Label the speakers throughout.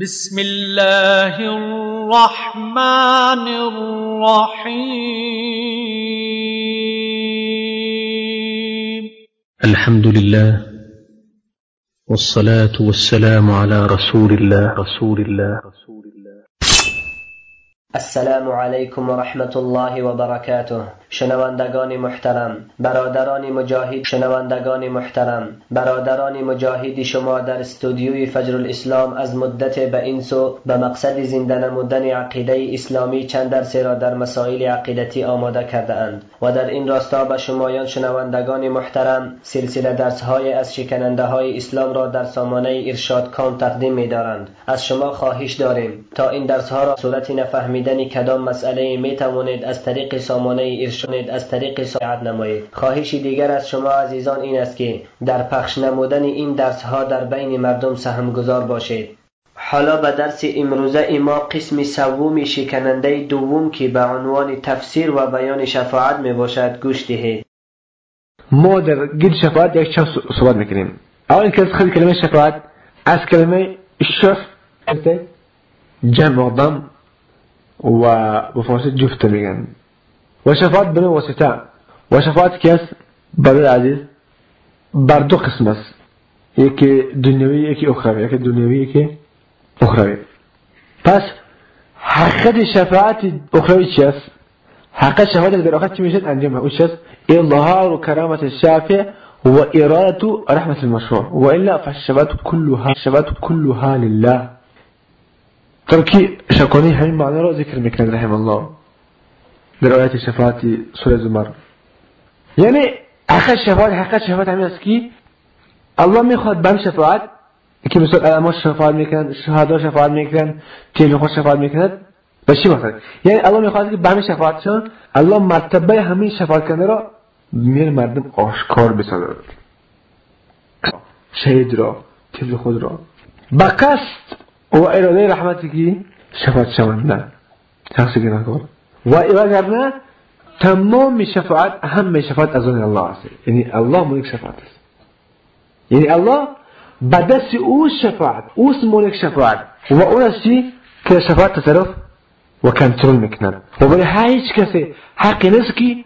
Speaker 1: بسم الله الرحمن الرحيم
Speaker 2: الحمد لله والصلاة والسلام على رسول الله رسول الله رسول
Speaker 3: السلام علیکم و رحمت الله و برکاته. شنوندگان محترم برادران مجاهد شنوندگان محترم برادران مجاهد شما در استودیوی فجر الاسلام از مدت به این سو به مقصد زنده نمودن عقیده اسلامی چند درسی را در مسائل عقیدتی آماده کرده اند و در این راستا به شمایان شنوندگان محترم سلسله درس های از شکننده های اسلام را در سامانه ارشاد کام تقدیم می دارند از شما خواهش داریم تا این درس ها را صورت نفهمیدن کدام مسئله می توانید از طریق سامانه ارشاد از طریق ساعت نمایید. خواهش دیگر از شما عزیزان این است که در پخش نمودن این درس ها در بین مردم سهم گذار باشید. حالا به درس امروزه ما قسم سوم شکننده دوم که به عنوان تفسیر و بیان شفاعت می باشد گوش دهید.
Speaker 4: ما در گید شفاعت یک چند صحبت می‌کنیم. اول که از خیلی کلمه شفاعت از کلمه شف جمع ضم. وفرصة جفتلingen وشفات بنو وسطاء وشفات كيس بنو العزيز بردو قسمس يكي دنيوي يكي أخروي يكي دنيوي يكي أخروي بس أخرى الشفاعة أخروي كس حق الشفاعة بالأخت تمشيت أنجمها وشس إظهار كرامة الشافع وإرادة رحمة المشروع. وإلا فالشفاعت كلها الشفاعت كلها لله. همين معنى رو ذكر مكان رحمه الله. در آیات شفاعت سوره زمر. یعنی حق شفاعت حق شفاعت همین است که الله می‌خواد بم شفاعت که مثل علما شفاعت می‌کنن شهدا شفاعت می‌کنن تیل خود شفاعت می‌کنند و چی مثلا یعنی الله می‌خواد که بم شفاعت الله مرتبه همین شفاعت کنه را میان مردم آشکار بسازد شهید را تیل خود را. با قصد وإلى ذي رحمتك شفاعة شملنا تغسقنا كورا وإلى قرنا تمام الشفاعات أهم الشفاعات أظن الله عسى يعني الله ملك شفاة يعني الله بدأ سؤوس شفاعات أوس ملك شفاعات وأولسي كشفاعات تصرف وكنترول مكنان وبل هايش كسي حق نسكي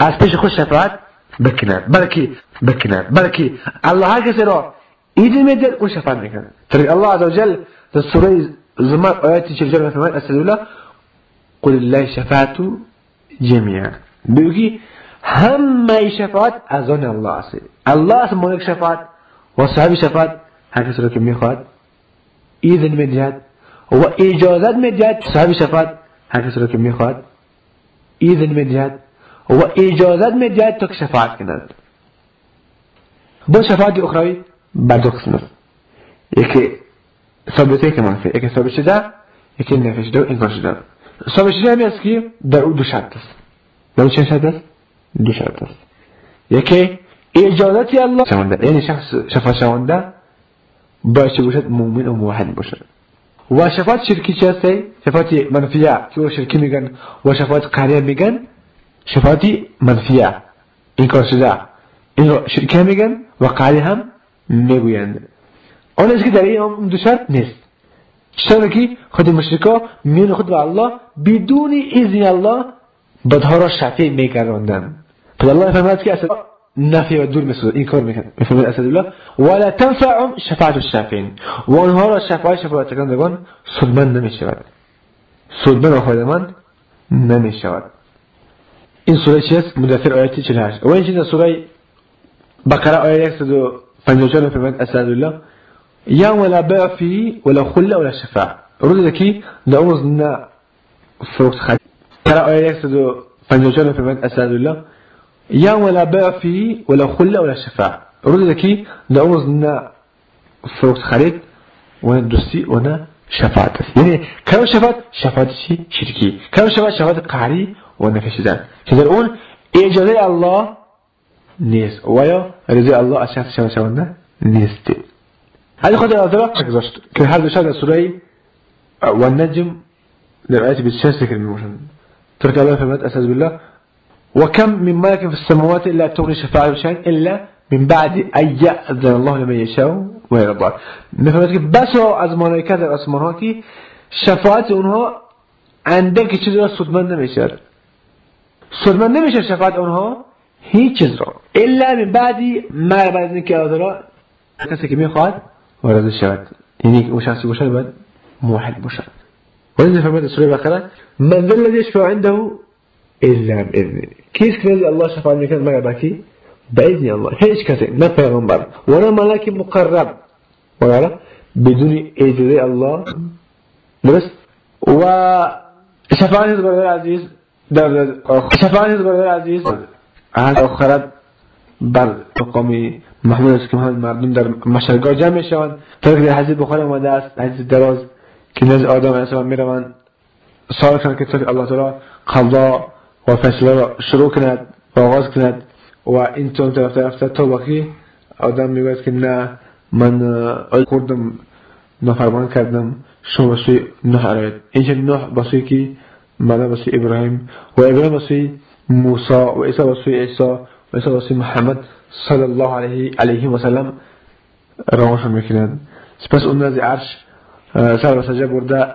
Speaker 4: أستيش خش شفاعات بكنان بلكي بكنا بلكي الله هاي كسي رو إذن مدد وشفاعات مكنان الله عز وجل در سوره زمر آیاتی 44 میفرماید استدلال قل الله شفاعت جميعا. بيجي هم شفاعت از آن الله. است الله است مالک شفاعت و صاحب شفاعت هر کسی رو که می‌خواد ایذن می‌دهد و اجازت می‌دهد صاحب شفاعت هر کسی رو که می‌خواد ایذن می‌دهد و اجازت می‌دهد تا که شفاعت کند با شفاعت اخروی بر دو قسم یکی ثابته که منفی یکی ثابت شده یکی نفی شده و انکار شده ثابت شده همی است که در او دو شرط است. در او چه شرط است؟ دو شرط است. یکی اجازت الله شونده. یعنی شخص شفاعت شونده باید باشد مؤمن و موحد باشد. و شفاعت شرکی چه است شفاعت منفیه. که او شرکی میگن؟ و شفاعت قهریه میگن؟ شفاعت منفیه. انکار شده این رو شرکی میگن و قهری هم می‌گویند. آن که در این دو شرط نیست. چرا که خود مشرکا میان خود و الله بدون اذن الله بدها را شفیع میگرداندن پس الله فرماید که اصلا نفی و دور مثل این کار می‌کنه. میفرماید اسد الله ولا تنفعهم شفاعت الشافعین و آنها را شفاعت شفاعت کنندگان سودمند نمی‌شود. سودمند و نمی‌شود. این سوره چی است؟ مدثر آیاتی 48 و این چیز سوره بقره آیه 154 میفرماید اسد الله يا ولا باء فيه ولا خلة ولا شفاعة رد ذكي نعوز نا فوق خد ترى أياك سدو فنجوجنا في مد أسعد الله. يا ولا باء فيه ولا خلة ولا شفاعة رد ذكي نعوز نا فوق خالد وأنا دوسي؟ وأنا شفاعتي يعني كم شفاعة شفاعتي شركي. كم شفاعة شفاعة قهري وأنا في شدان شدان اون اجري الله نيس ويا رضي الله اشاف نيس نيستي هذه خاطر أدراك گذاشت که هر دوشت از سوره و النجم در آیت 26 ذکر میموشن ترك الله فرمات أساس بالله. وكم من ملك في السماوات إلا تغني شفاعة شيئا إلا من بعد أن يأذن الله لمن يشاء و إلى میفهمید که بسا از ملائکه در آسمان ها که شفاعت اونها اندک چیز را سودمند نمیشه سودمند نمیشه شفاعت اونها هیچ چیز را. الا من بعدی مر بعد اینکه کسی که میخواد ورد الشبك يعني وش عسي وش البد موحد بشر. ونزل في مادة سورة البقرة من ذا الذي يشفع عنده إلا بإذن كيف كنز الله شفع عنه كان مغبكي بإذن الله. هيش كاتب ما بيغمبر ولا ملاك مقرب. ولا لا؟ بدون إذن الله. بس و شفعان حزب الله العزيز. شفاعة حزب الله العزيز. عاد أخرى. بر تقومي محمود است که مردم در مشرگاه جمع می‌شوند. تا در حدیث بخاری آمده است حدیث دراز که نزد آدم علیه السلام می‌روند. سوال کنند که الله تعالی قضا و فیصله را شروع کند و آغاز کند و این طور طرف طرف تا باقی آدم می‌گوید که نه من کردم نفرمان کردم شما بسوی نوح آرید اینجا نوح بسوی که ماذا بسوی ابراهیم. و ابراهیم بسوی موسى و عیسی بسوی عیسی و عیسی بسوی محمد. صلی الله علیه علیه و سلم روانشون می‌کنند سپس اون از عرش سر و سجا برده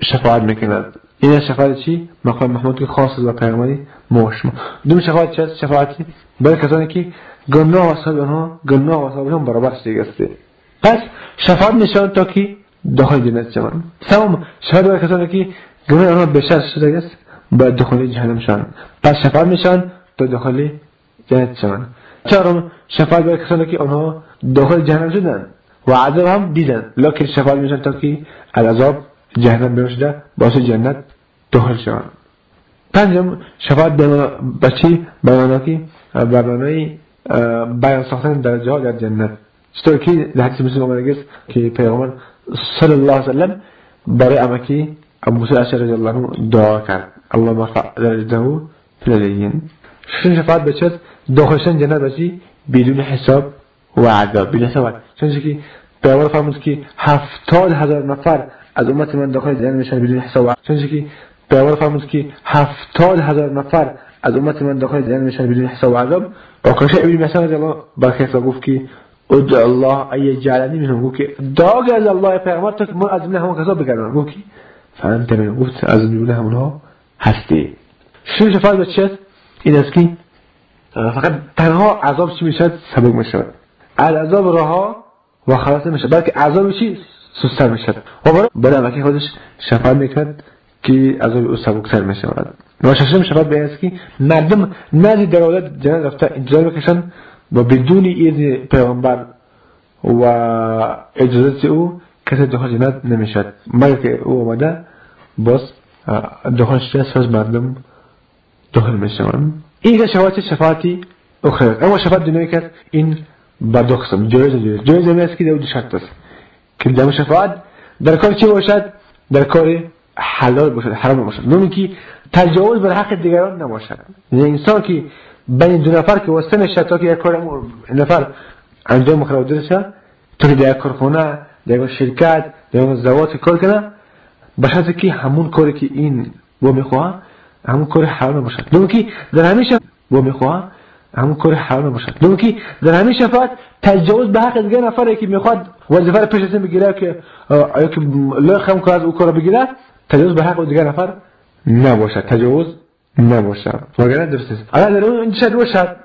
Speaker 4: شفاعت می‌کند این شفاعت چی؟ مقام محمود که خاص و پیغمبری موش دوم شفاعت است؟ شفاعتی برای کسانی که گناه و صاحب آنها گناه و صاحب برابر است پس شفاعت نشان تا که داخل جنت شوند سوم شفاعت برای کسانی که گناه آنها بشر شده است باید داخل جهنم شوند پس شفاعت نشان تا داخل جنت شوند چهارم شفاعت برای کسانی که آنها داخل جهنم شدند و عذاب هم دیدن. لکن شفاعت میشن تا که العذاب جهنم بشده باعث جنت داخل شوند. پنجم شفاعت بچی بیاناتی برنامه بیان ساختن درجه ها در جنت. چطور که در حدیث مسلم آمده است که پیغمبر صلی الله علیه وسلم برای امکی ابو موسی اشعری رضی الله عنه دعا کرد. اللهم ارفع درجته فی العلیین شن شفاعت بچت داخلشن جنت بچی بدون حساب و عذاب بدون حساب چون که پیغمبر فرمود که هفتاد هزار نفر از امت من داخل جنت میشن بدون حساب چون که پیغمبر فرمود که هفتاد هزار نفر از امت من داخل جنت میشن بدون حساب و عذاب و کاشه ابن مسعود رضی الله برخیص گفت که ادعو الله ای جعلنی منهم. گفت که دعا از الله پیغمبر تا که من از من همون کسا بگردم. گفت که فهمت من گفت از من همونها هستی. شفاعت به چیست این است که فقط تنها عذاب چی می‌شد سبک می‌شود. از عذاب رها و خلاص نمیشه بلکه عذاب چی؟ سستر می‌شد و برای وقتی خودش شفاعت می‌کرد که عذاب او سبکتر می‌شود. و ششم شفاعت به که مردم نزد در اولاد جنت رفته انتظار بکشن و بدون اذن پیغمبر و اجازت او کسی داخل جنت نمی‌شد مگر که او آمده باز داخل شده از مردم داخل می‌شوند. اخرى اما شفاعت دنیایی که این دو قسم جایز جایز جایز است که دو شرط است. که در شفاعت در کار چی باشد؟ در کار حلال باشد حرام باشد. نومی که تجاوز بر حق دیگران نباشد. یعنی انسان که بین دو نفر که وسط تا که یک کار نفر انجام خراب درشه تو که در یک کارخانه در شرکت در یک کار کنه بشد که همون کاری که این و می‌خواه همون کار حرام باشد نومی که در همیشه و می‌خواه همون کار حرام باشد دوم که در همین شفاعت تجاوز به حق دیگه نفره که می‌خواد وظیفه رو پیش از بگیره که آیا که لایق هم از او کار بگیره تجاوز به حق دیگه نفر نباشد. تجاوز نباشد. وگرنه درست است اگر در اون شد باشد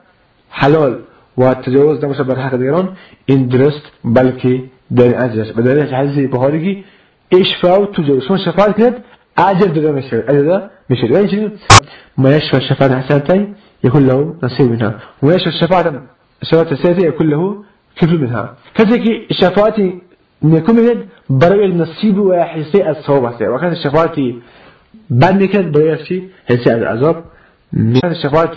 Speaker 4: حلال و تجاوز نباشد بر حق دیگران این درست بلکه در اجرش به دلیل حدیث بخاری که اشفاع و تجاوز شما شفاعت کرد أجل بدون مشير أجل دقا مشير وين شنو؟ ما يشفى الشفاعة حسنتين يكون له نصيب منها. وما يشفى الشفاعة الشفاعة السيئة يكون له كفل منها. كذلك الشفاعة من يكون من بروي النصيب وحسي الصواب حسي وكان الشفاعة بعد كان بروي حسي حسي العذاب. كان الشفاعة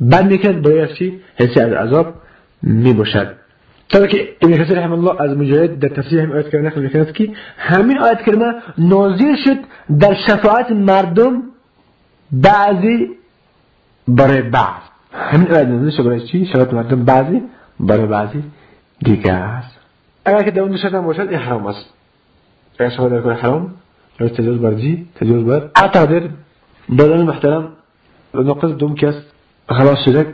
Speaker 4: بعد كان بروي حسي حسي العذاب. مي بوشاد طبعا که ابن کثیر رحمه الله از مجاهد در تفسیر هم آیت کرده نقل که همین آیت کلمه نازل شد در شفاعت مردم بعضی برای بعض. همین آیت نازل برای چی؟ شرط مردم بعضی برای بعضی دیگه است. اگر که دوم شرط هم باشد این حرام است. اگر شما در کار حرام تجاوز بر جی تجاوز بر اعتقد بدن محترم نقص دوم که است خلاص شده.